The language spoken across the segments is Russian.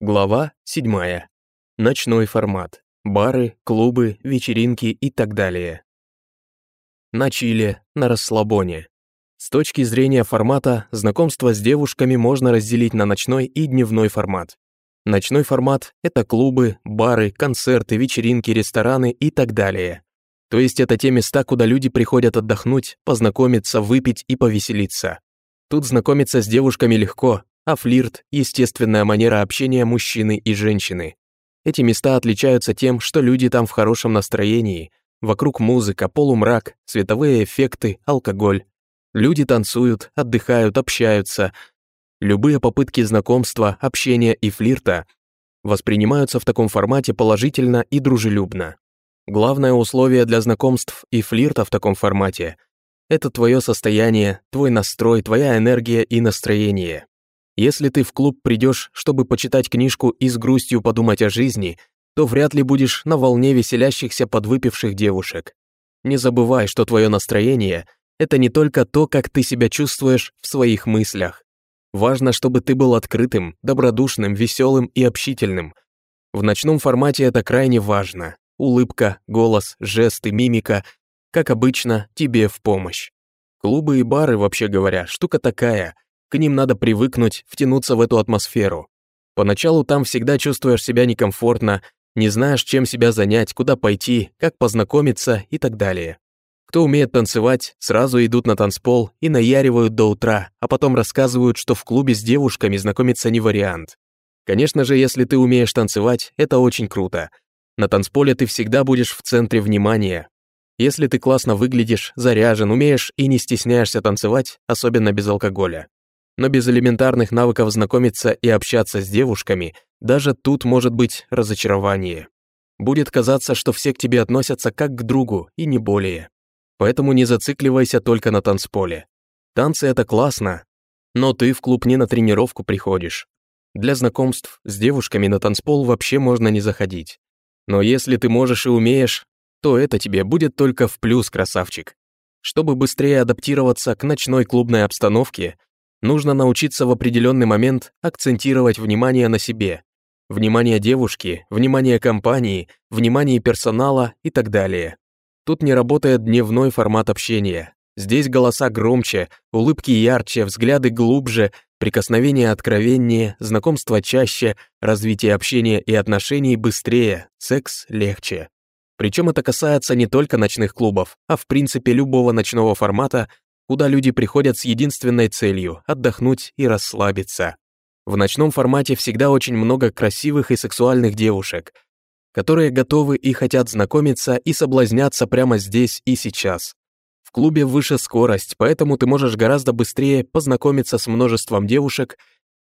Глава 7. Ночной формат. Бары, клубы, вечеринки и так далее. На чиле, на расслабоне. С точки зрения формата, знакомство с девушками можно разделить на ночной и дневной формат. Ночной формат — это клубы, бары, концерты, вечеринки, рестораны и так далее. То есть это те места, куда люди приходят отдохнуть, познакомиться, выпить и повеселиться. Тут знакомиться с девушками легко, а флирт – естественная манера общения мужчины и женщины. Эти места отличаются тем, что люди там в хорошем настроении, вокруг музыка, полумрак, световые эффекты, алкоголь. Люди танцуют, отдыхают, общаются. Любые попытки знакомства, общения и флирта воспринимаются в таком формате положительно и дружелюбно. Главное условие для знакомств и флирта в таком формате – это твое состояние, твой настрой, твоя энергия и настроение. Если ты в клуб придешь, чтобы почитать книжку и с грустью подумать о жизни, то вряд ли будешь на волне веселящихся подвыпивших девушек. Не забывай, что твое настроение – это не только то, как ты себя чувствуешь в своих мыслях. Важно, чтобы ты был открытым, добродушным, веселым и общительным. В ночном формате это крайне важно. Улыбка, голос, жесты, мимика, как обычно, тебе в помощь. Клубы и бары, вообще говоря, штука такая – к ним надо привыкнуть, втянуться в эту атмосферу. Поначалу там всегда чувствуешь себя некомфортно, не знаешь, чем себя занять, куда пойти, как познакомиться и так далее. Кто умеет танцевать, сразу идут на танцпол и наяривают до утра, а потом рассказывают, что в клубе с девушками знакомиться не вариант. Конечно же, если ты умеешь танцевать, это очень круто. На танцполе ты всегда будешь в центре внимания. Если ты классно выглядишь, заряжен, умеешь и не стесняешься танцевать, особенно без алкоголя но без элементарных навыков знакомиться и общаться с девушками, даже тут может быть разочарование. Будет казаться, что все к тебе относятся как к другу, и не более. Поэтому не зацикливайся только на танцполе. Танцы — это классно, но ты в клуб не на тренировку приходишь. Для знакомств с девушками на танцпол вообще можно не заходить. Но если ты можешь и умеешь, то это тебе будет только в плюс, красавчик. Чтобы быстрее адаптироваться к ночной клубной обстановке, Нужно научиться в определенный момент акцентировать внимание на себе. Внимание девушки, внимание компании, внимание персонала и так далее. Тут не работает дневной формат общения. Здесь голоса громче, улыбки ярче, взгляды глубже, прикосновения откровеннее, знакомства чаще, развитие общения и отношений быстрее, секс легче. Причем это касается не только ночных клубов, а в принципе любого ночного формата, куда люди приходят с единственной целью – отдохнуть и расслабиться. В ночном формате всегда очень много красивых и сексуальных девушек, которые готовы и хотят знакомиться и соблазняться прямо здесь и сейчас. В клубе выше скорость, поэтому ты можешь гораздо быстрее познакомиться с множеством девушек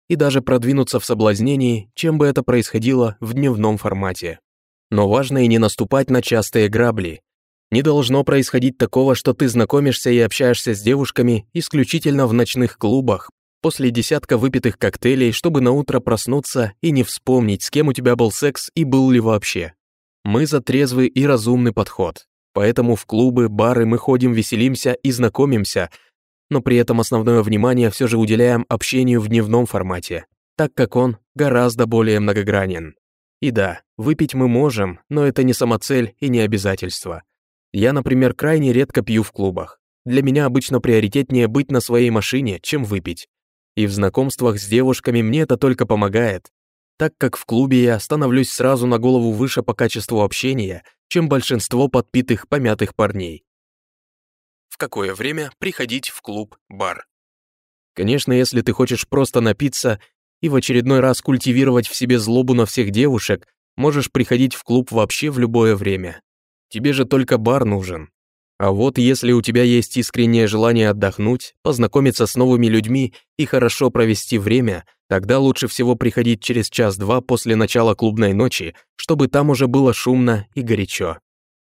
и даже продвинуться в соблазнении, чем бы это происходило в дневном формате. Но важно и не наступать на частые грабли, не должно происходить такого, что ты знакомишься и общаешься с девушками исключительно в ночных клубах, после десятка выпитых коктейлей, чтобы на утро проснуться и не вспомнить, с кем у тебя был секс и был ли вообще. Мы за трезвый и разумный подход. Поэтому в клубы, бары мы ходим, веселимся и знакомимся, но при этом основное внимание все же уделяем общению в дневном формате, так как он гораздо более многогранен. И да, выпить мы можем, но это не самоцель и не обязательство. Я, например, крайне редко пью в клубах. Для меня обычно приоритетнее быть на своей машине, чем выпить. И в знакомствах с девушками мне это только помогает, так как в клубе я становлюсь сразу на голову выше по качеству общения, чем большинство подпитых, помятых парней. В какое время приходить в клуб-бар? Конечно, если ты хочешь просто напиться и в очередной раз культивировать в себе злобу на всех девушек, можешь приходить в клуб вообще в любое время. Тебе же только бар нужен. А вот если у тебя есть искреннее желание отдохнуть, познакомиться с новыми людьми и хорошо провести время, тогда лучше всего приходить через час-два после начала клубной ночи, чтобы там уже было шумно и горячо.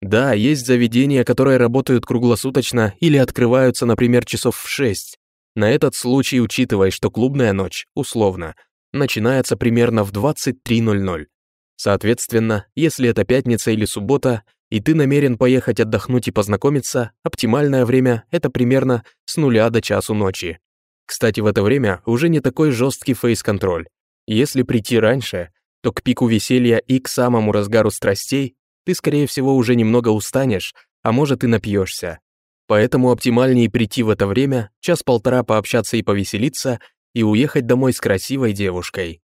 Да, есть заведения, которые работают круглосуточно или открываются, например, часов в 6. На этот случай учитывай, что клубная ночь, условно, начинается примерно в 23.00. Соответственно, если это пятница или суббота, и ты намерен поехать отдохнуть и познакомиться, оптимальное время — это примерно с нуля до часу ночи. Кстати, в это время уже не такой жесткий фейс-контроль. Если прийти раньше, то к пику веселья и к самому разгару страстей ты, скорее всего, уже немного устанешь, а может и напьешься. Поэтому оптимальнее прийти в это время, час-полтора пообщаться и повеселиться, и уехать домой с красивой девушкой.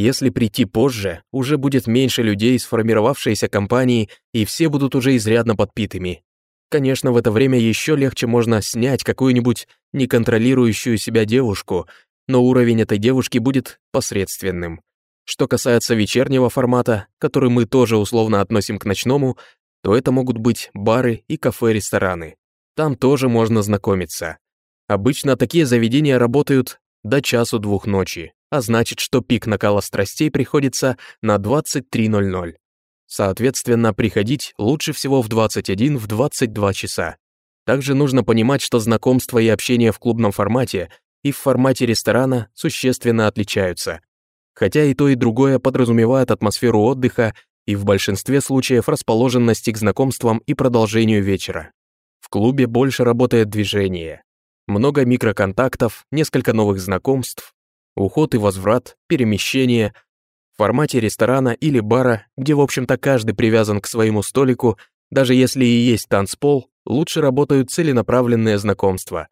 Если прийти позже, уже будет меньше людей из сформировавшейся компании, и все будут уже изрядно подпитыми. Конечно, в это время еще легче можно снять какую-нибудь неконтролирующую себя девушку, но уровень этой девушки будет посредственным. Что касается вечернего формата, который мы тоже условно относим к ночному, то это могут быть бары и кафе-рестораны. Там тоже можно знакомиться. Обычно такие заведения работают до часу-двух ночи, а значит, что пик накала страстей приходится на 23.00. Соответственно, приходить лучше всего в 21 в 22 часа. Также нужно понимать, что знакомство и общение в клубном формате и в формате ресторана существенно отличаются. Хотя и то, и другое подразумевает атмосферу отдыха и в большинстве случаев расположенности к знакомствам и продолжению вечера. В клубе больше работает движение. Много микроконтактов, несколько новых знакомств, уход и возврат, перемещение. В формате ресторана или бара, где, в общем-то, каждый привязан к своему столику, даже если и есть танцпол, лучше работают целенаправленные знакомства.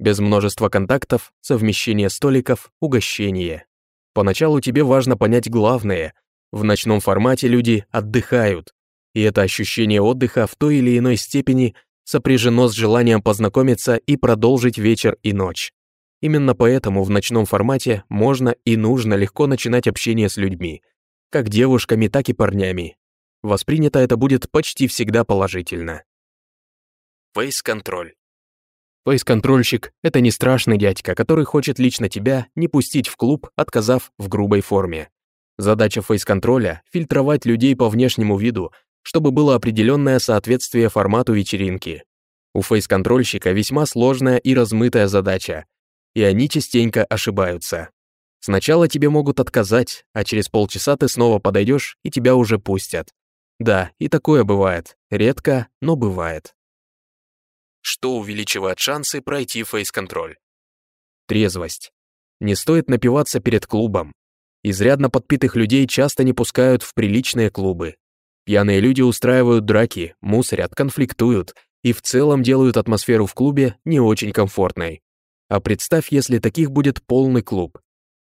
Без множества контактов, совмещение столиков, угощение. Поначалу тебе важно понять главное. В ночном формате люди отдыхают, и это ощущение отдыха в той или иной степени сопряжено с желанием познакомиться и продолжить вечер и ночь. Именно поэтому в ночном формате можно и нужно легко начинать общение с людьми, как девушками, так и парнями. Воспринято это будет почти всегда положительно. Фейс-контроль. Фейс-контрольщик — это не страшный дядька, который хочет лично тебя не пустить в клуб, отказав в грубой форме. Задача фейс-контроля — фильтровать людей по внешнему виду, чтобы было определенное соответствие формату вечеринки. У фейс-контрольщика весьма сложная и размытая задача, и они частенько ошибаются. Сначала тебе могут отказать, а через полчаса ты снова подойдешь и тебя уже пустят. Да, и такое бывает. Редко, но бывает. Что увеличивает шансы пройти фейс-контроль? Трезвость. Не стоит напиваться перед клубом. Изрядно подпитых людей часто не пускают в приличные клубы. Пьяные люди устраивают драки, мусорят, конфликтуют и в целом делают атмосферу в клубе не очень комфортной. А представь, если таких будет полный клуб.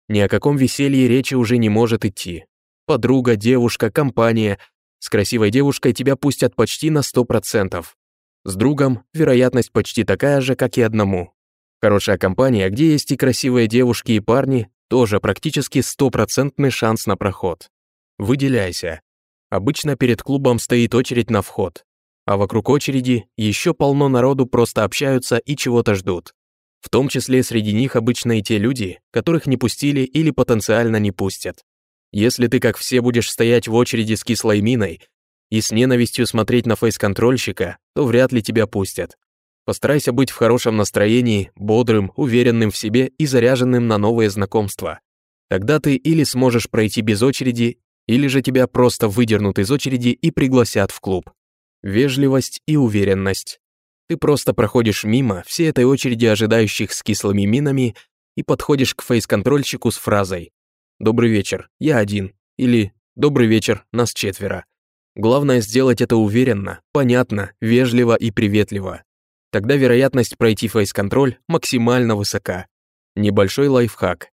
Ни о каком веселье речи уже не может идти. Подруга, девушка, компания. С красивой девушкой тебя пустят почти на 100%. С другом вероятность почти такая же, как и одному. Хорошая компания, где есть и красивые девушки и парни, тоже практически стопроцентный шанс на проход. Выделяйся. Обычно перед клубом стоит очередь на вход, а вокруг очереди еще полно народу просто общаются и чего-то ждут. В том числе среди них обычно и те люди, которых не пустили или потенциально не пустят. Если ты, как все, будешь стоять в очереди с кислой миной и с ненавистью смотреть на фейс-контрольщика, то вряд ли тебя пустят. Постарайся быть в хорошем настроении, бодрым, уверенным в себе и заряженным на новые знакомства. Тогда ты или сможешь пройти без очереди, или же тебя просто выдернут из очереди и пригласят в клуб. Вежливость и уверенность. Ты просто проходишь мимо всей этой очереди ожидающих с кислыми минами и подходишь к фейс-контрольщику с фразой «Добрый вечер, я один» или «Добрый вечер, нас четверо». Главное сделать это уверенно, понятно, вежливо и приветливо. Тогда вероятность пройти фейс-контроль максимально высока. Небольшой лайфхак.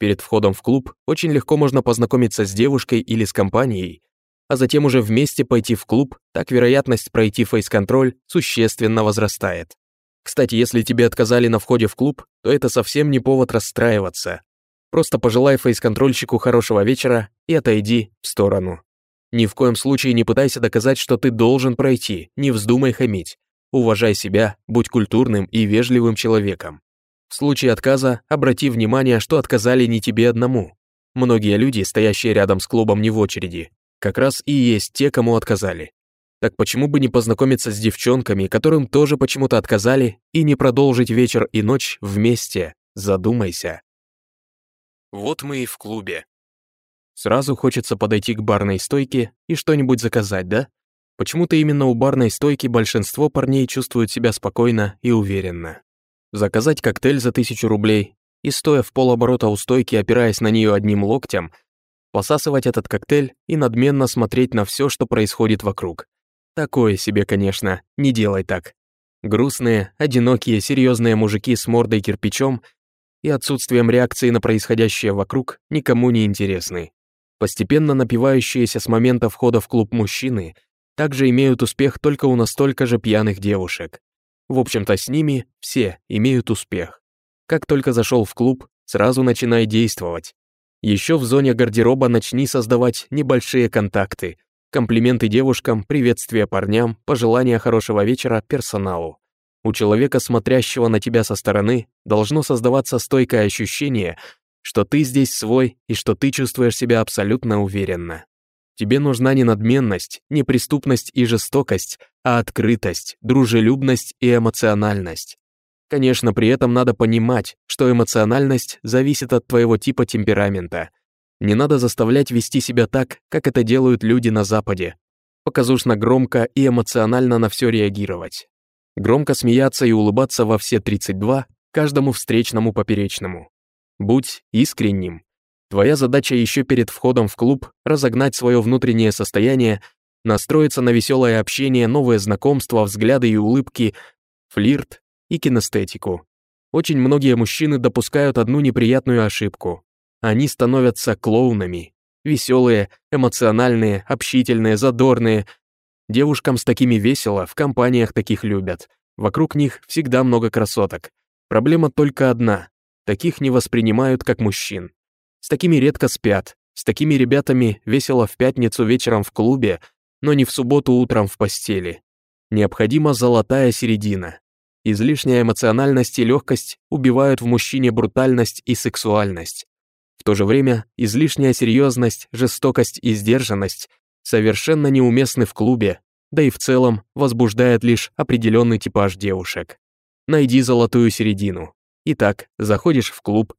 Перед входом в клуб очень легко можно познакомиться с девушкой или с компанией, а затем уже вместе пойти в клуб, так вероятность пройти фейс-контроль существенно возрастает. Кстати, если тебе отказали на входе в клуб, то это совсем не повод расстраиваться. Просто пожелай фейс-контрольщику хорошего вечера и отойди в сторону. Ни в коем случае не пытайся доказать, что ты должен пройти, не вздумай хамить. Уважай себя, будь культурным и вежливым человеком. В случае отказа обрати внимание, что отказали не тебе одному. Многие люди, стоящие рядом с клубом не в очереди, как раз и есть те, кому отказали. Так почему бы не познакомиться с девчонками, которым тоже почему-то отказали, и не продолжить вечер и ночь вместе? Задумайся. Вот мы и в клубе. Сразу хочется подойти к барной стойке и что-нибудь заказать, да? Почему-то именно у барной стойки большинство парней чувствуют себя спокойно и уверенно. Заказать коктейль за тысячу рублей, и, стоя в полоборота у стойки, опираясь на нее одним локтем, посасывать этот коктейль и надменно смотреть на все, что происходит вокруг. Такое себе, конечно, не делай так. Грустные, одинокие, серьезные мужики с мордой кирпичом и отсутствием реакции на происходящее вокруг никому не интересны. Постепенно напивающиеся с момента входа в клуб мужчины также имеют успех только у настолько же пьяных девушек. В общем-то, с ними все имеют успех. Как только зашел в клуб, сразу начинай действовать. Еще в зоне гардероба начни создавать небольшие контакты, комплименты девушкам, приветствия парням, пожелания хорошего вечера персоналу. У человека, смотрящего на тебя со стороны, должно создаваться стойкое ощущение, что ты здесь свой и что ты чувствуешь себя абсолютно уверенно. Тебе нужна не надменность, не преступность и жестокость, а открытость, дружелюбность и эмоциональность. Конечно, при этом надо понимать, что эмоциональность зависит от твоего типа темперамента. Не надо заставлять вести себя так, как это делают люди на Западе. Показушно громко и эмоционально на все реагировать. Громко смеяться и улыбаться во все 32 каждому встречному поперечному. Будь искренним. Твоя задача еще перед входом в клуб разогнать свое внутреннее состояние, настроиться на веселое общение, новые знакомства, взгляды и улыбки, флирт, и кинестетику. Очень многие мужчины допускают одну неприятную ошибку. Они становятся клоунами. Веселые, эмоциональные, общительные, задорные. Девушкам с такими весело, в компаниях таких любят. Вокруг них всегда много красоток. Проблема только одна. Таких не воспринимают как мужчин. С такими редко спят. С такими ребятами весело в пятницу вечером в клубе, но не в субботу утром в постели. Необходима золотая середина. Излишняя эмоциональность и легкость убивают в мужчине брутальность и сексуальность. В то же время излишняя серьезность, жестокость и сдержанность совершенно неуместны в клубе, да и в целом возбуждает лишь определенный типаж девушек. Найди золотую середину. Итак, заходишь в клуб.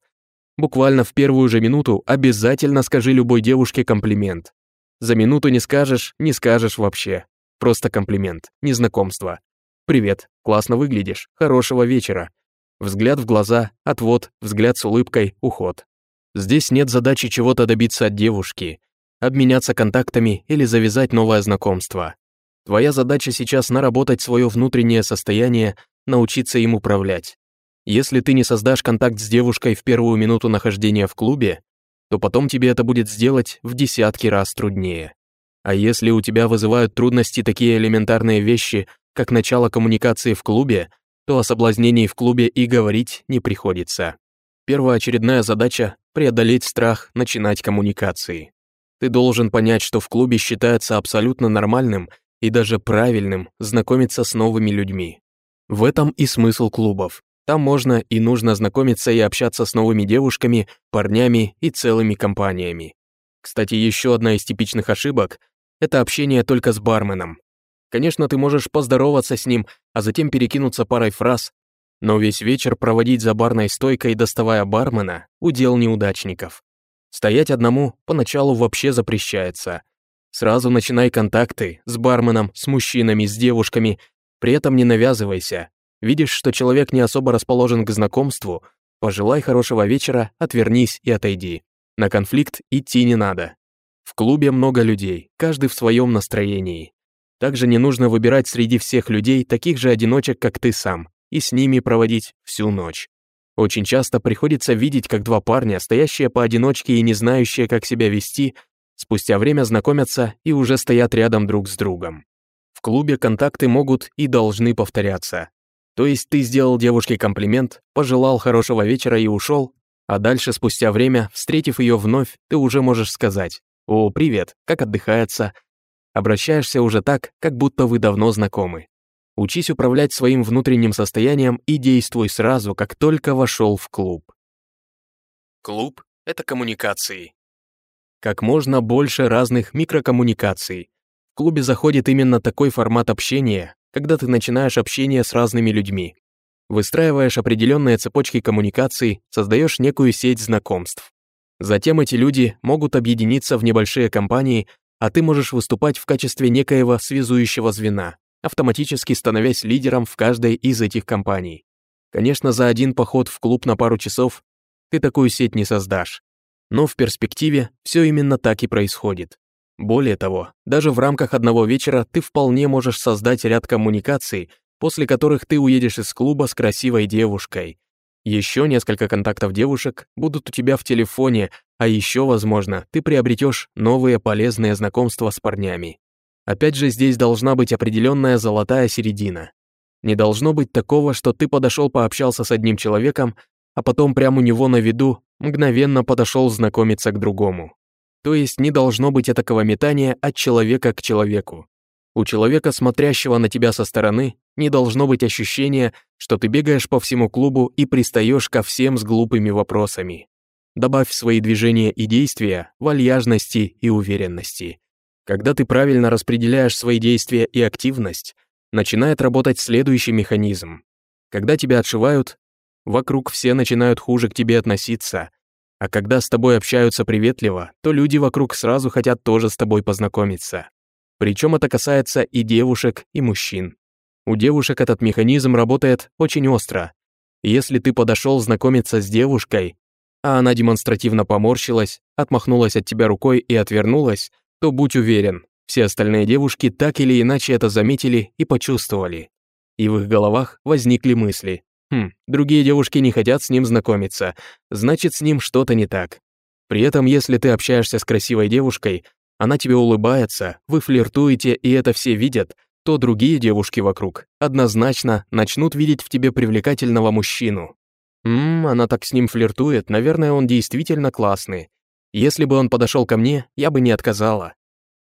Буквально в первую же минуту обязательно скажи любой девушке комплимент. За минуту не скажешь, не скажешь вообще. Просто комплимент, не знакомство. «Привет, классно выглядишь, хорошего вечера». Взгляд в глаза, отвод, взгляд с улыбкой, уход. Здесь нет задачи чего-то добиться от девушки, обменяться контактами или завязать новое знакомство. Твоя задача сейчас наработать свое внутреннее состояние, научиться им управлять. Если ты не создашь контакт с девушкой в первую минуту нахождения в клубе, то потом тебе это будет сделать в десятки раз труднее. А если у тебя вызывают трудности такие элементарные вещи, как начало коммуникации в клубе, то о соблазнении в клубе и говорить не приходится. Первоочередная задача — преодолеть страх начинать коммуникации. Ты должен понять, что в клубе считается абсолютно нормальным и даже правильным знакомиться с новыми людьми. В этом и смысл клубов. Там можно и нужно знакомиться и общаться с новыми девушками, парнями и целыми компаниями. Кстати, еще одна из типичных ошибок — это общение только с барменом. Конечно, ты можешь поздороваться с ним, а затем перекинуться парой фраз, но весь вечер проводить за барной стойкой, доставая бармена, удел неудачников. Стоять одному поначалу вообще запрещается. Сразу начинай контакты с барменом, с мужчинами, с девушками, при этом не навязывайся. Видишь, что человек не особо расположен к знакомству, пожелай хорошего вечера, отвернись и отойди. На конфликт идти не надо. В клубе много людей, каждый в своем настроении. Также не нужно выбирать среди всех людей таких же одиночек, как ты сам, и с ними проводить всю ночь. Очень часто приходится видеть, как два парня, стоящие поодиночке и не знающие, как себя вести, спустя время знакомятся и уже стоят рядом друг с другом. В клубе контакты могут и должны повторяться. То есть ты сделал девушке комплимент, пожелал хорошего вечера и ушел, а дальше, спустя время, встретив ее вновь, ты уже можешь сказать «О, привет, как отдыхается?» Обращаешься уже так, как будто вы давно знакомы. Учись управлять своим внутренним состоянием и действуй сразу, как только вошел в клуб. Клуб — это коммуникации. Как можно больше разных микрокоммуникаций. В клубе заходит именно такой формат общения, когда ты начинаешь общение с разными людьми. Выстраиваешь определенные цепочки коммуникаций, создаешь некую сеть знакомств. Затем эти люди могут объединиться в небольшие компании а ты можешь выступать в качестве некоего связующего звена, автоматически становясь лидером в каждой из этих компаний. Конечно, за один поход в клуб на пару часов ты такую сеть не создашь. Но в перспективе все именно так и происходит. Более того, даже в рамках одного вечера ты вполне можешь создать ряд коммуникаций, после которых ты уедешь из клуба с красивой девушкой. Еще несколько контактов девушек будут у тебя в телефоне, а еще, возможно, ты приобретешь новые полезные знакомства с парнями. Опять же, здесь должна быть определенная золотая середина. Не должно быть такого, что ты подошел пообщался с одним человеком, а потом прямо у него на виду мгновенно подошел знакомиться к другому. То есть не должно быть этакого метания от человека к человеку. У человека, смотрящего на тебя со стороны, не должно быть ощущения, что ты бегаешь по всему клубу и пристаешь ко всем с глупыми вопросами. Добавь в свои движения и действия вальяжности и уверенности. Когда ты правильно распределяешь свои действия и активность, начинает работать следующий механизм. Когда тебя отшивают, вокруг все начинают хуже к тебе относиться, а когда с тобой общаются приветливо, то люди вокруг сразу хотят тоже с тобой познакомиться. Причем это касается и девушек, и мужчин. У девушек этот механизм работает очень остро. Если ты подошел знакомиться с девушкой, а она демонстративно поморщилась, отмахнулась от тебя рукой и отвернулась, то будь уверен, все остальные девушки так или иначе это заметили и почувствовали. И в их головах возникли мысли. Хм, другие девушки не хотят с ним знакомиться, значит, с ним что-то не так. При этом, если ты общаешься с красивой девушкой, она тебе улыбается, вы флиртуете, и это все видят, то другие девушки вокруг однозначно начнут видеть в тебе привлекательного мужчину. Ммм, она так с ним флиртует, наверное, он действительно классный. Если бы он подошел ко мне, я бы не отказала.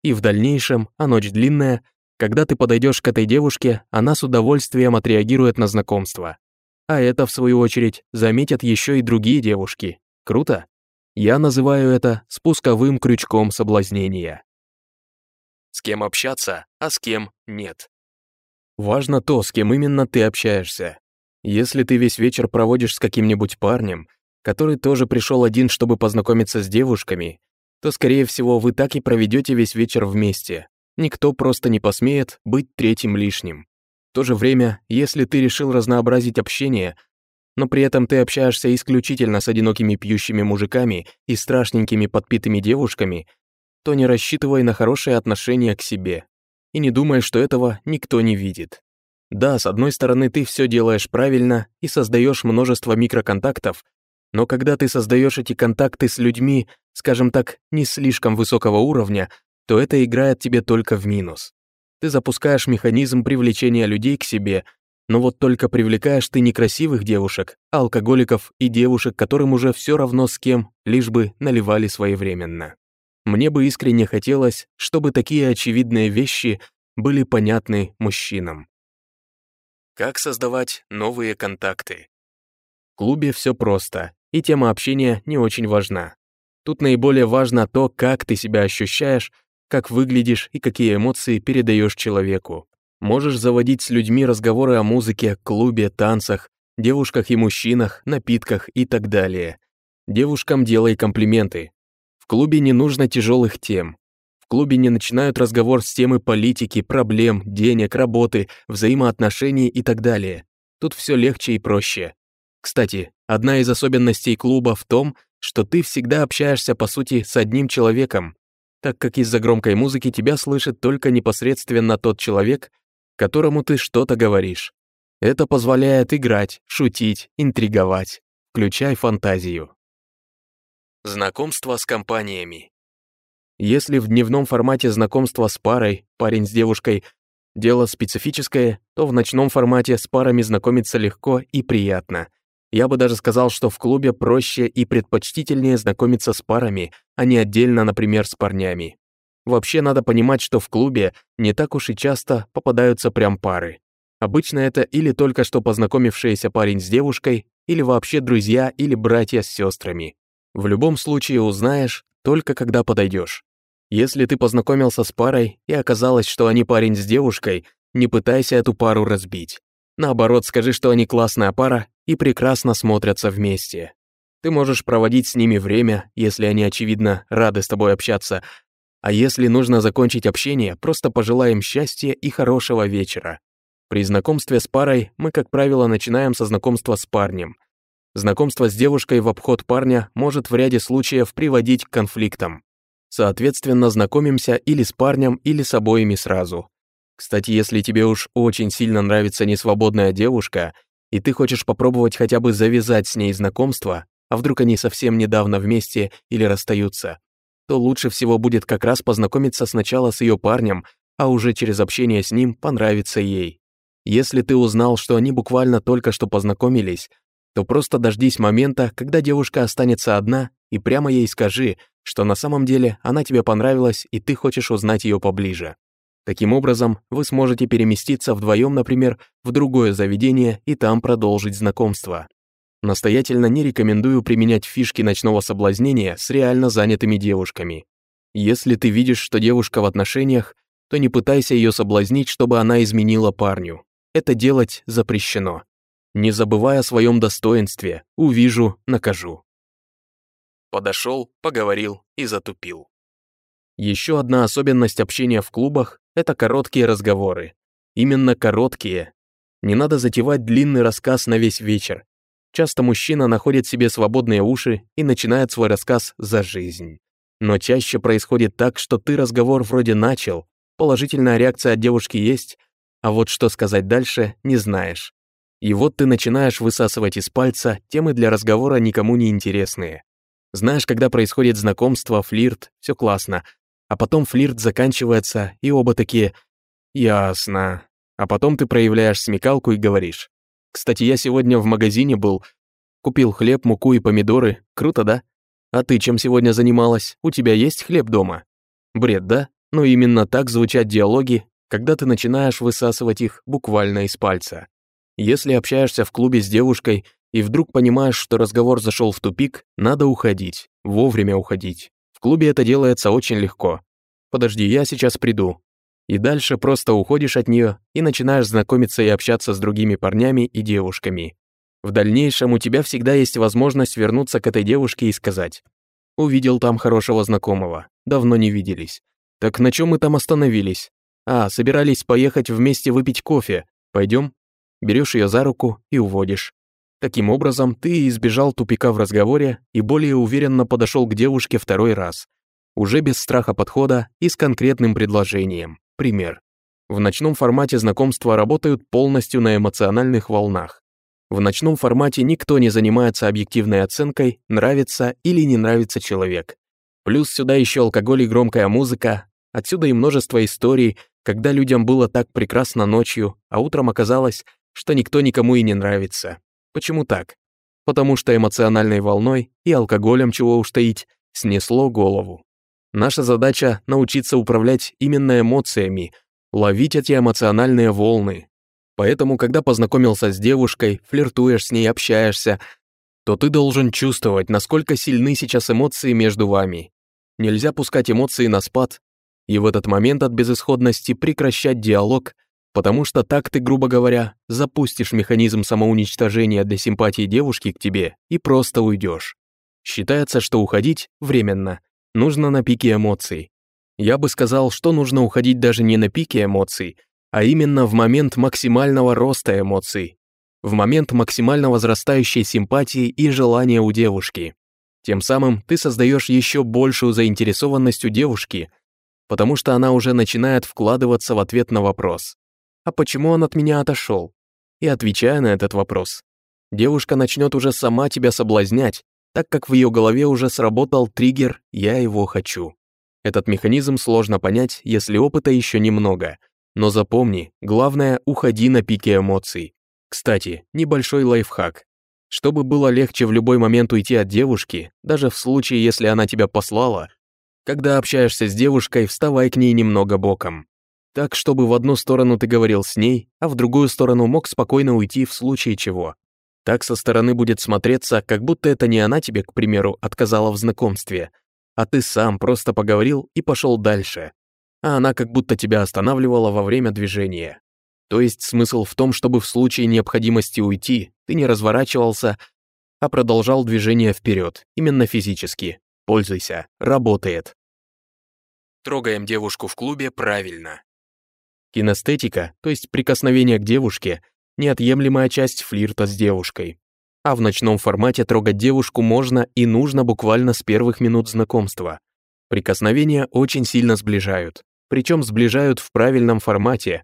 И в дальнейшем, а ночь длинная, когда ты подойдешь к этой девушке, она с удовольствием отреагирует на знакомство. А это, в свою очередь, заметят еще и другие девушки. Круто? Я называю это спусковым крючком соблазнения. С кем общаться, а с кем нет. Важно то, с кем именно ты общаешься. Если ты весь вечер проводишь с каким-нибудь парнем, который тоже пришел один, чтобы познакомиться с девушками, то, скорее всего, вы так и проведете весь вечер вместе. Никто просто не посмеет быть третьим лишним. То же время, если ты решил разнообразить общение, но при этом ты общаешься исключительно с одинокими пьющими мужиками и страшненькими подпитыми девушками, то не рассчитывай на хорошее отношение к себе. И не думай, что этого никто не видит. Да, с одной стороны, ты все делаешь правильно и создаешь множество микроконтактов, но когда ты создаешь эти контакты с людьми, скажем так, не слишком высокого уровня, то это играет тебе только в минус. Ты запускаешь механизм привлечения людей к себе, но вот только привлекаешь ты не красивых девушек, а алкоголиков и девушек, которым уже все равно с кем, лишь бы наливали своевременно. Мне бы искренне хотелось, чтобы такие очевидные вещи были понятны мужчинам. Как создавать новые контакты? В клубе все просто, и тема общения не очень важна. Тут наиболее важно то, как ты себя ощущаешь, как выглядишь и какие эмоции передаешь человеку. Можешь заводить с людьми разговоры о музыке, клубе, танцах, девушках и мужчинах, напитках и так далее. Девушкам делай комплименты, клубе не нужно тяжелых тем. В клубе не начинают разговор с темы политики, проблем, денег, работы, взаимоотношений и так далее. Тут все легче и проще. Кстати, одна из особенностей клуба в том, что ты всегда общаешься, по сути, с одним человеком, так как из-за громкой музыки тебя слышит только непосредственно тот человек, которому ты что-то говоришь. Это позволяет играть, шутить, интриговать. Включай фантазию. Знакомство с компаниями. Если в дневном формате знакомства с парой, парень с девушкой, дело специфическое, то в ночном формате с парами знакомиться легко и приятно. Я бы даже сказал, что в клубе проще и предпочтительнее знакомиться с парами, а не отдельно, например, с парнями. Вообще надо понимать, что в клубе не так уж и часто попадаются прям пары. Обычно это или только что познакомившийся парень с девушкой, или вообще друзья или братья с сестрами. В любом случае узнаешь, только когда подойдешь. Если ты познакомился с парой и оказалось, что они парень с девушкой, не пытайся эту пару разбить. Наоборот, скажи, что они классная пара и прекрасно смотрятся вместе. Ты можешь проводить с ними время, если они, очевидно, рады с тобой общаться, а если нужно закончить общение, просто пожелаем счастья и хорошего вечера. При знакомстве с парой мы, как правило, начинаем со знакомства с парнем – Знакомство с девушкой в обход парня может в ряде случаев приводить к конфликтам. Соответственно, знакомимся или с парнем, или с обоими сразу. Кстати, если тебе уж очень сильно нравится несвободная девушка, и ты хочешь попробовать хотя бы завязать с ней знакомство, а вдруг они совсем недавно вместе или расстаются, то лучше всего будет как раз познакомиться сначала с ее парнем, а уже через общение с ним понравится ей. Если ты узнал, что они буквально только что познакомились, то просто дождись момента, когда девушка останется одна, и прямо ей скажи, что на самом деле она тебе понравилась, и ты хочешь узнать ее поближе. Таким образом, вы сможете переместиться вдвоем, например, в другое заведение и там продолжить знакомство. Настоятельно не рекомендую применять фишки ночного соблазнения с реально занятыми девушками. Если ты видишь, что девушка в отношениях, то не пытайся ее соблазнить, чтобы она изменила парню. Это делать запрещено. Не забывай о своем достоинстве. Увижу, накажу. Подошел, поговорил и затупил. Еще одна особенность общения в клубах – это короткие разговоры. Именно короткие. Не надо затевать длинный рассказ на весь вечер. Часто мужчина находит себе свободные уши и начинает свой рассказ за жизнь. Но чаще происходит так, что ты разговор вроде начал, положительная реакция от девушки есть, а вот что сказать дальше не знаешь. И вот ты начинаешь высасывать из пальца темы для разговора никому не интересные. Знаешь, когда происходит знакомство, флирт, все классно, а потом флирт заканчивается, и оба такие «Ясно». А потом ты проявляешь смекалку и говоришь кстати, я сегодня в магазине был. Купил хлеб, муку и помидоры. Круто, да? А ты чем сегодня занималась? У тебя есть хлеб дома? Бред, да? Но именно так звучат диалоги, когда ты начинаешь высасывать их буквально из пальца. Если общаешься в клубе с девушкой и вдруг понимаешь, что разговор зашел в тупик, надо уходить, вовремя уходить. В клубе это делается очень легко. Подожди, я сейчас приду. И дальше просто уходишь от нее и начинаешь знакомиться и общаться с другими парнями и девушками. В дальнейшем у тебя всегда есть возможность вернуться к этой девушке и сказать «Увидел там хорошего знакомого, давно не виделись. Так на чем мы там остановились? А, собирались поехать вместе выпить кофе. Пойдем?» Берешь ее за руку и уводишь. Таким образом, ты избежал тупика в разговоре и более уверенно подошел к девушке второй раз, уже без страха подхода и с конкретным предложением. Пример. В ночном формате знакомства работают полностью на эмоциональных волнах. В ночном формате никто не занимается объективной оценкой, нравится или не нравится человек. Плюс сюда еще алкоголь и громкая музыка. Отсюда и множество историй, когда людям было так прекрасно ночью, а утром оказалось, что никто никому и не нравится. Почему так? Потому что эмоциональной волной и алкоголем, чего уж таить, снесло голову. Наша задача — научиться управлять именно эмоциями, ловить эти эмоциональные волны. Поэтому, когда познакомился с девушкой, флиртуешь с ней, общаешься, то ты должен чувствовать, насколько сильны сейчас эмоции между вами. Нельзя пускать эмоции на спад, и в этот момент от безысходности прекращать диалог, потому что так ты, грубо говоря, запустишь механизм самоуничтожения для симпатии девушки к тебе и просто уйдешь. Считается, что уходить временно, нужно на пике эмоций. Я бы сказал, что нужно уходить даже не на пике эмоций, а именно в момент максимального роста эмоций, в момент максимально возрастающей симпатии и желания у девушки. Тем самым ты создаешь еще большую заинтересованность у девушки, потому что она уже начинает вкладываться в ответ на вопрос. А почему он от меня отошел? И отвечая на этот вопрос, девушка начнет уже сама тебя соблазнять, так как в ее голове уже сработал триггер «я его хочу». Этот механизм сложно понять, если опыта еще немного. Но запомни, главное, уходи на пике эмоций. Кстати, небольшой лайфхак. Чтобы было легче в любой момент уйти от девушки, даже в случае, если она тебя послала, когда общаешься с девушкой, вставай к ней немного боком. Так, чтобы в одну сторону ты говорил с ней, а в другую сторону мог спокойно уйти в случае чего. Так со стороны будет смотреться, как будто это не она тебе, к примеру, отказала в знакомстве, а ты сам просто поговорил и пошел дальше. А она как будто тебя останавливала во время движения. То есть смысл в том, чтобы в случае необходимости уйти, ты не разворачивался, а продолжал движение вперед, именно физически. Пользуйся, работает. Трогаем девушку в клубе правильно. Кинестетика, то есть прикосновение к девушке, неотъемлемая часть флирта с девушкой. а в ночном формате трогать девушку можно и нужно буквально с первых минут знакомства. Прикосновения очень сильно сближают, причем сближают в правильном формате,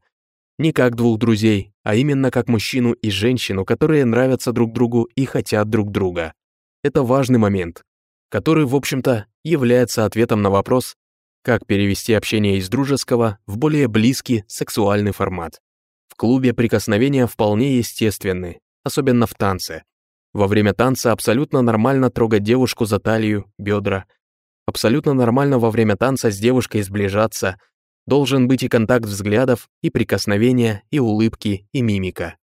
не как двух друзей, а именно как мужчину и женщину, которые нравятся друг другу и хотят друг друга. Это важный момент, который, в общем-то, является ответом на вопрос, как перевести общение из дружеского в более близкий сексуальный формат. В клубе прикосновения вполне естественны, особенно в танце. Во время танца абсолютно нормально трогать девушку за талию, бедра. Абсолютно нормально во время танца с девушкой сближаться. Должен быть и контакт взглядов, и прикосновения, и улыбки, и мимика.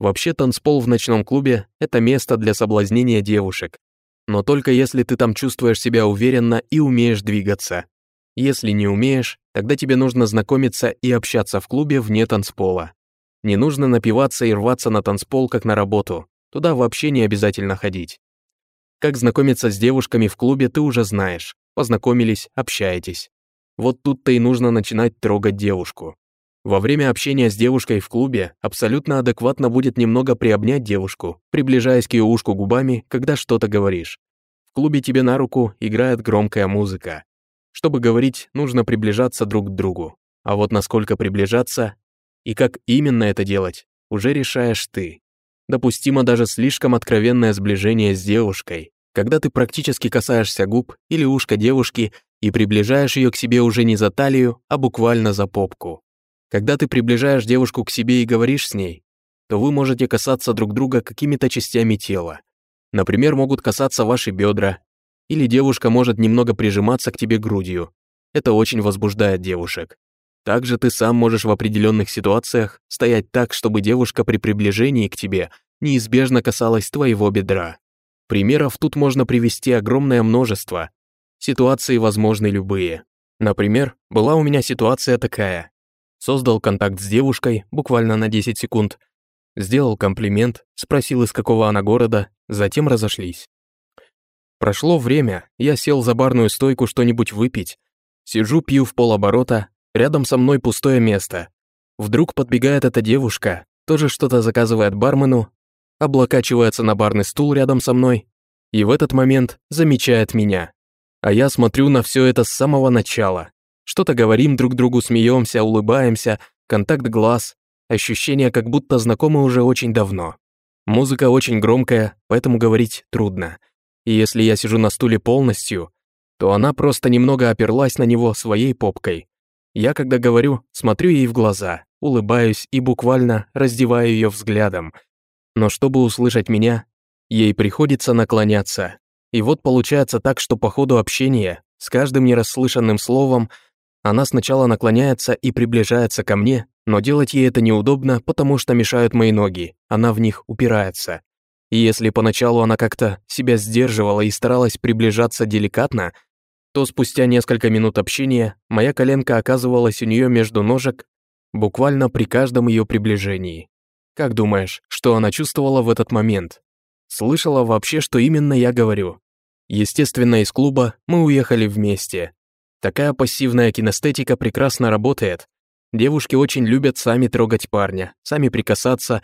Вообще танцпол в ночном клубе — это место для соблазнения девушек. Но только если ты там чувствуешь себя уверенно и умеешь двигаться. Если не умеешь, тогда тебе нужно знакомиться и общаться в клубе вне танцпола. Не нужно напиваться и рваться на танцпол, как на работу. Туда вообще не обязательно ходить. Как знакомиться с девушками в клубе, ты уже знаешь. Познакомились, общаетесь. Вот тут-то и нужно начинать трогать девушку. Во время общения с девушкой в клубе абсолютно адекватно будет немного приобнять девушку, приближаясь к ее ушку губами, когда что-то говоришь. В клубе тебе на руку играет громкая музыка. Чтобы говорить, нужно приближаться друг к другу. А вот насколько приближаться и как именно это делать, уже решаешь ты. Допустимо даже слишком откровенное сближение с девушкой, когда ты практически касаешься губ или ушка девушки и приближаешь ее к себе уже не за талию, а буквально за попку. Когда ты приближаешь девушку к себе и говоришь с ней, то вы можете касаться друг друга какими-то частями тела. Например, могут касаться ваши бедра, или девушка может немного прижиматься к тебе грудью. Это очень возбуждает девушек. Также ты сам можешь в определенных ситуациях стоять так, чтобы девушка при приближении к тебе неизбежно касалась твоего бедра. Примеров тут можно привести огромное множество. Ситуации возможны любые. Например, была у меня ситуация такая. Создал контакт с девушкой буквально на 10 секунд, сделал комплимент, спросил, из какого она города, затем разошлись. Прошло время, я сел за барную стойку что-нибудь выпить, сижу, пью в полоборота, рядом со мной пустое место. Вдруг подбегает эта девушка, тоже что-то заказывает бармену, облокачивается на барный стул рядом со мной и в этот момент замечает меня. А я смотрю на все это с самого начала, что-то говорим друг другу, смеемся, улыбаемся, контакт глаз, ощущение, как будто знакомы уже очень давно. Музыка очень громкая, поэтому говорить трудно. И если я сижу на стуле полностью, то она просто немного оперлась на него своей попкой. Я, когда говорю, смотрю ей в глаза, улыбаюсь и буквально раздеваю ее взглядом. Но чтобы услышать меня, ей приходится наклоняться. И вот получается так, что по ходу общения, с каждым нерасслышанным словом, она сначала наклоняется и приближается ко мне, но делать ей это неудобно, потому что мешают мои ноги, она в них упирается. И если поначалу она как-то себя сдерживала и старалась приближаться деликатно, то спустя несколько минут общения моя коленка оказывалась у нее между ножек буквально при каждом ее приближении. Как думаешь, что она чувствовала в этот момент? Слышала вообще, что именно я говорю? Естественно, из клуба мы уехали вместе, Такая пассивная кинестетика прекрасно работает. Девушки очень любят сами трогать парня, сами прикасаться,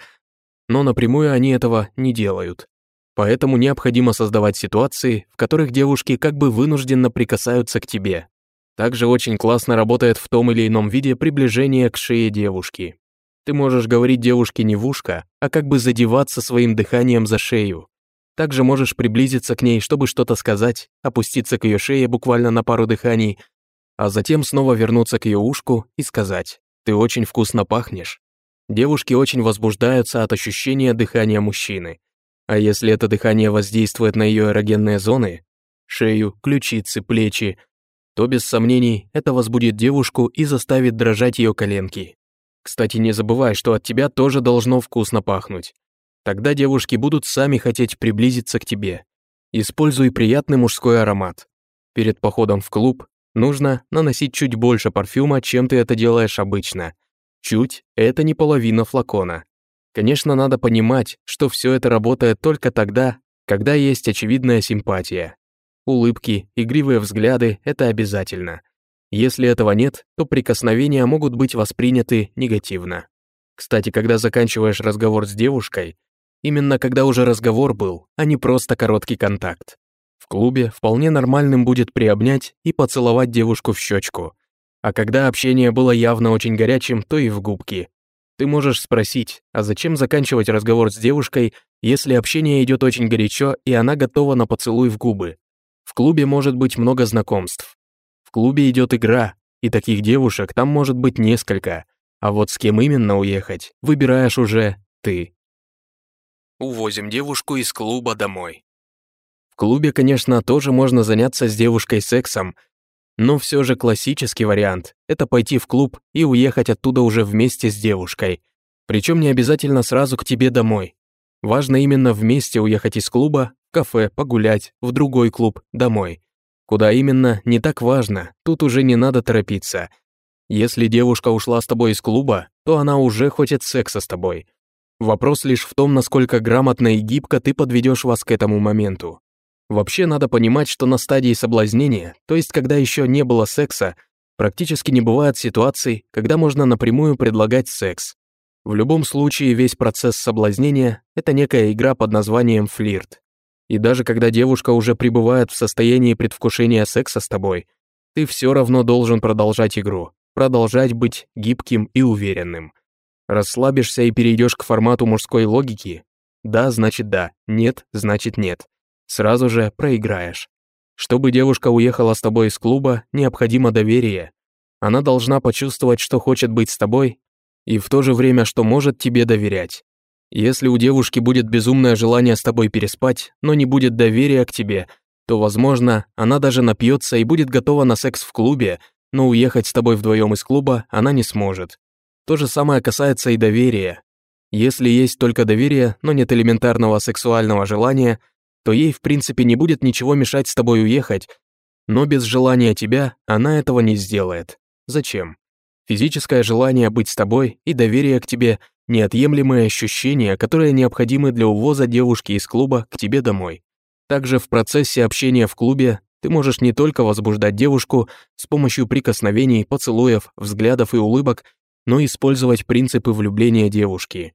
но напрямую они этого не делают. Поэтому необходимо создавать ситуации, в которых девушки как бы вынужденно прикасаются к тебе. Также очень классно работает в том или ином виде приближение к шее девушки. Ты можешь говорить девушке не в ушко, а как бы задеваться своим дыханием за шею. Также можешь приблизиться к ней, чтобы что-то сказать, опуститься к ее шее буквально на пару дыханий, а затем снова вернуться к ее ушку и сказать «Ты очень вкусно пахнешь». Девушки очень возбуждаются от ощущения дыхания мужчины. А если это дыхание воздействует на ее эрогенные зоны, шею, ключицы, плечи, то без сомнений это возбудит девушку и заставит дрожать ее коленки. Кстати, не забывай, что от тебя тоже должно вкусно пахнуть. Тогда девушки будут сами хотеть приблизиться к тебе. Используй приятный мужской аромат. Перед походом в клуб нужно наносить чуть больше парфюма, чем ты это делаешь обычно. Чуть – это не половина флакона. Конечно, надо понимать, что все это работает только тогда, когда есть очевидная симпатия. Улыбки, игривые взгляды – это обязательно. Если этого нет, то прикосновения могут быть восприняты негативно. Кстати, когда заканчиваешь разговор с девушкой, именно когда уже разговор был, а не просто короткий контакт. В клубе вполне нормальным будет приобнять и поцеловать девушку в щечку. А когда общение было явно очень горячим, то и в губки. Ты можешь спросить, а зачем заканчивать разговор с девушкой, если общение идет очень горячо и она готова на поцелуй в губы? В клубе может быть много знакомств. В клубе идет игра, и таких девушек там может быть несколько. А вот с кем именно уехать, выбираешь уже ты. Увозим девушку из клуба домой. В клубе, конечно, тоже можно заняться с девушкой сексом, но все же классический вариант – это пойти в клуб и уехать оттуда уже вместе с девушкой. Причем не обязательно сразу к тебе домой. Важно именно вместе уехать из клуба, кафе, погулять, в другой клуб, домой. Куда именно, не так важно, тут уже не надо торопиться. Если девушка ушла с тобой из клуба, то она уже хочет секса с тобой. Вопрос лишь в том, насколько грамотно и гибко ты подведешь вас к этому моменту. Вообще надо понимать, что на стадии соблазнения, то есть когда еще не было секса, практически не бывает ситуаций, когда можно напрямую предлагать секс. В любом случае весь процесс соблазнения – это некая игра под названием флирт. И даже когда девушка уже пребывает в состоянии предвкушения секса с тобой, ты все равно должен продолжать игру, продолжать быть гибким и уверенным. Расслабишься и перейдешь к формату мужской логики? Да, значит да, нет, значит нет сразу же проиграешь. Чтобы девушка уехала с тобой из клуба, необходимо доверие. Она должна почувствовать, что хочет быть с тобой, и в то же время, что может тебе доверять. Если у девушки будет безумное желание с тобой переспать, но не будет доверия к тебе, то, возможно, она даже напьется и будет готова на секс в клубе, но уехать с тобой вдвоем из клуба она не сможет. То же самое касается и доверия. Если есть только доверие, но нет элементарного сексуального желания – то ей в принципе не будет ничего мешать с тобой уехать, но без желания тебя она этого не сделает. Зачем? Физическое желание быть с тобой и доверие к тебе – неотъемлемые ощущения, которые необходимы для увоза девушки из клуба к тебе домой. Также в процессе общения в клубе ты можешь не только возбуждать девушку с помощью прикосновений, поцелуев, взглядов и улыбок, но и использовать принципы влюбления девушки.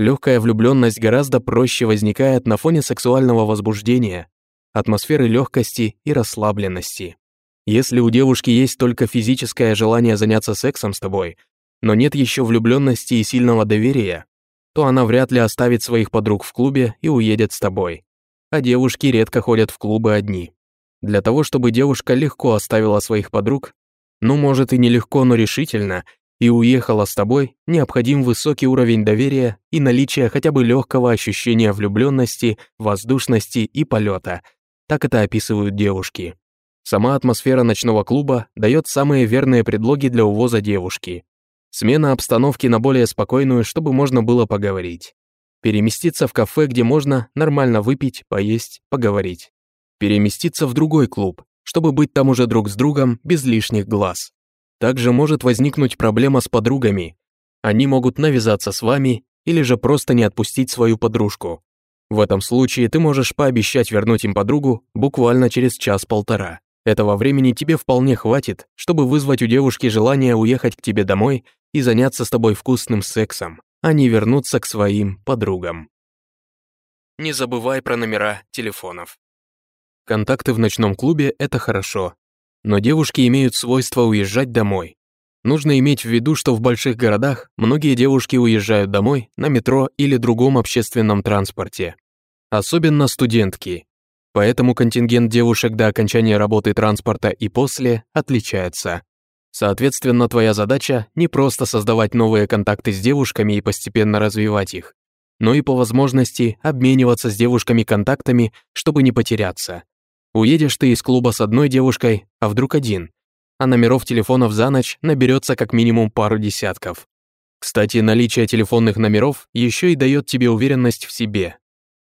Легкая влюбленность гораздо проще возникает на фоне сексуального возбуждения, атмосферы легкости и расслабленности. Если у девушки есть только физическое желание заняться сексом с тобой, но нет еще влюбленности и сильного доверия, то она вряд ли оставит своих подруг в клубе и уедет с тобой. А девушки редко ходят в клубы одни. Для того, чтобы девушка легко оставила своих подруг, ну, может и нелегко, но решительно, и уехала с тобой, необходим высокий уровень доверия и наличие хотя бы легкого ощущения влюбленности, воздушности и полета. Так это описывают девушки. Сама атмосфера ночного клуба дает самые верные предлоги для увоза девушки. Смена обстановки на более спокойную, чтобы можно было поговорить. Переместиться в кафе, где можно нормально выпить, поесть, поговорить. Переместиться в другой клуб, чтобы быть там уже друг с другом без лишних глаз. Также может возникнуть проблема с подругами. Они могут навязаться с вами или же просто не отпустить свою подружку. В этом случае ты можешь пообещать вернуть им подругу буквально через час-полтора. Этого времени тебе вполне хватит, чтобы вызвать у девушки желание уехать к тебе домой и заняться с тобой вкусным сексом, а не вернуться к своим подругам. Не забывай про номера телефонов. Контакты в ночном клубе – это хорошо, но девушки имеют свойство уезжать домой. Нужно иметь в виду, что в больших городах многие девушки уезжают домой на метро или другом общественном транспорте. Особенно студентки. Поэтому контингент девушек до окончания работы транспорта и после отличается. Соответственно, твоя задача не просто создавать новые контакты с девушками и постепенно развивать их, но и по возможности обмениваться с девушками контактами, чтобы не потеряться. Уедешь ты из клуба с одной девушкой, а вдруг один, а номеров телефонов за ночь наберется как минимум пару десятков. Кстати, наличие телефонных номеров еще и дает тебе уверенность в себе.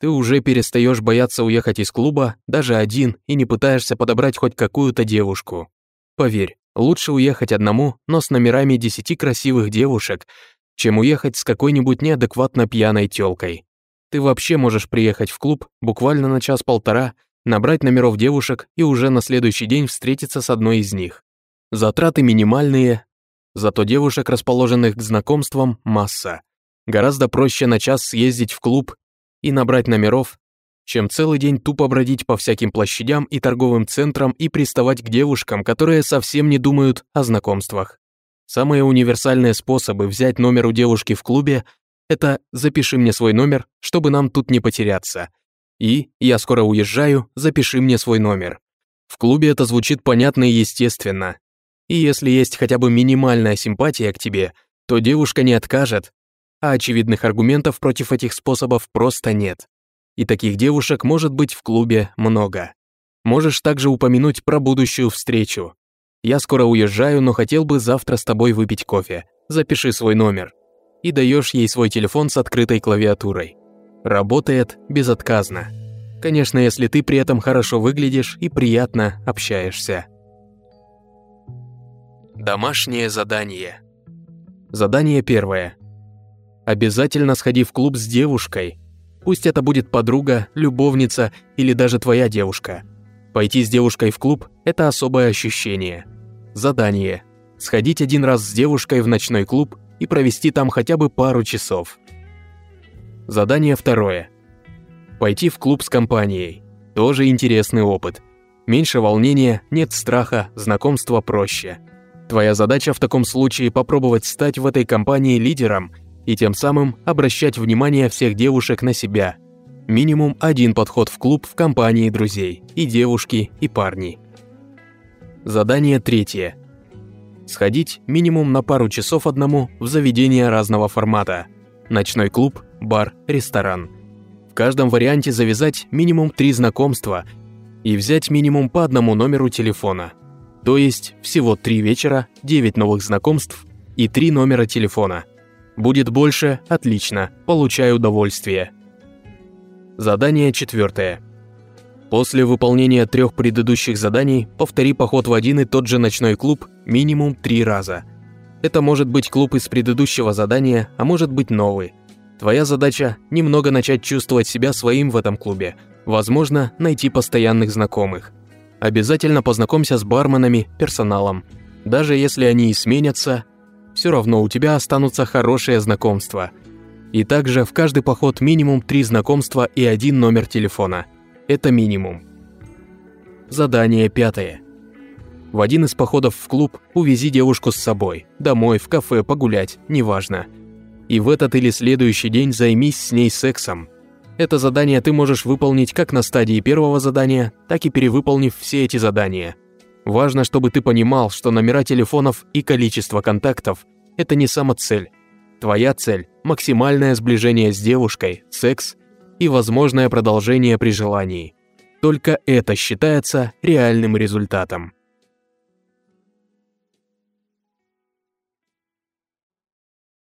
Ты уже перестаешь бояться уехать из клуба, даже один, и не пытаешься подобрать хоть какую-то девушку. Поверь, лучше уехать одному, но с номерами десяти красивых девушек, чем уехать с какой-нибудь неадекватно пьяной тёлкой. Ты вообще можешь приехать в клуб буквально на час-полтора набрать номеров девушек и уже на следующий день встретиться с одной из них. Затраты минимальные, зато девушек, расположенных к знакомствам, масса. Гораздо проще на час съездить в клуб и набрать номеров, чем целый день тупо бродить по всяким площадям и торговым центрам и приставать к девушкам, которые совсем не думают о знакомствах. Самые универсальные способы взять номер у девушки в клубе – это «запиши мне свой номер, чтобы нам тут не потеряться», и «я скоро уезжаю, запиши мне свой номер». В клубе это звучит понятно и естественно. И если есть хотя бы минимальная симпатия к тебе, то девушка не откажет, а очевидных аргументов против этих способов просто нет. И таких девушек может быть в клубе много. Можешь также упомянуть про будущую встречу. Я скоро уезжаю, но хотел бы завтра с тобой выпить кофе. Запиши свой номер. И даешь ей свой телефон с открытой клавиатурой. Работает безотказно. Конечно, если ты при этом хорошо выглядишь и приятно общаешься. Домашнее задание. Задание первое. Обязательно сходи в клуб с девушкой. Пусть это будет подруга, любовница или даже твоя девушка. Пойти с девушкой в клуб – это особое ощущение. Задание. Сходить один раз с девушкой в ночной клуб и провести там хотя бы пару часов. Задание второе. Пойти в клуб с компанией. Тоже интересный опыт. Меньше волнения, нет страха, знакомство проще. Твоя задача в таком случае попробовать стать в этой компании лидером и тем самым обращать внимание всех девушек на себя. Минимум один подход в клуб в компании друзей, и девушки, и парни. Задание третье. Сходить минимум на пару часов одному в заведение разного формата. Ночной клуб, бар, ресторан. В каждом варианте завязать минимум три знакомства и взять минимум по одному номеру телефона. То есть всего три вечера, 9 новых знакомств и три номера телефона – Будет больше – отлично, получаю удовольствие. Задание четвертое. После выполнения трех предыдущих заданий повтори поход в один и тот же ночной клуб минимум три раза. Это может быть клуб из предыдущего задания, а может быть новый. Твоя задача – немного начать чувствовать себя своим в этом клубе. Возможно, найти постоянных знакомых. Обязательно познакомься с барменами, персоналом. Даже если они и сменятся, все равно у тебя останутся хорошие знакомства. И также в каждый поход минимум три знакомства и один номер телефона. Это минимум. Задание пятое. В один из походов в клуб увези девушку с собой, домой, в кафе, погулять, неважно. И в этот или следующий день займись с ней сексом. Это задание ты можешь выполнить как на стадии первого задания, так и перевыполнив все эти задания – Важно, чтобы ты понимал, что номера телефонов и количество контактов – это не самоцель. Твоя цель – максимальное сближение с девушкой, секс и возможное продолжение при желании. Только это считается реальным результатом.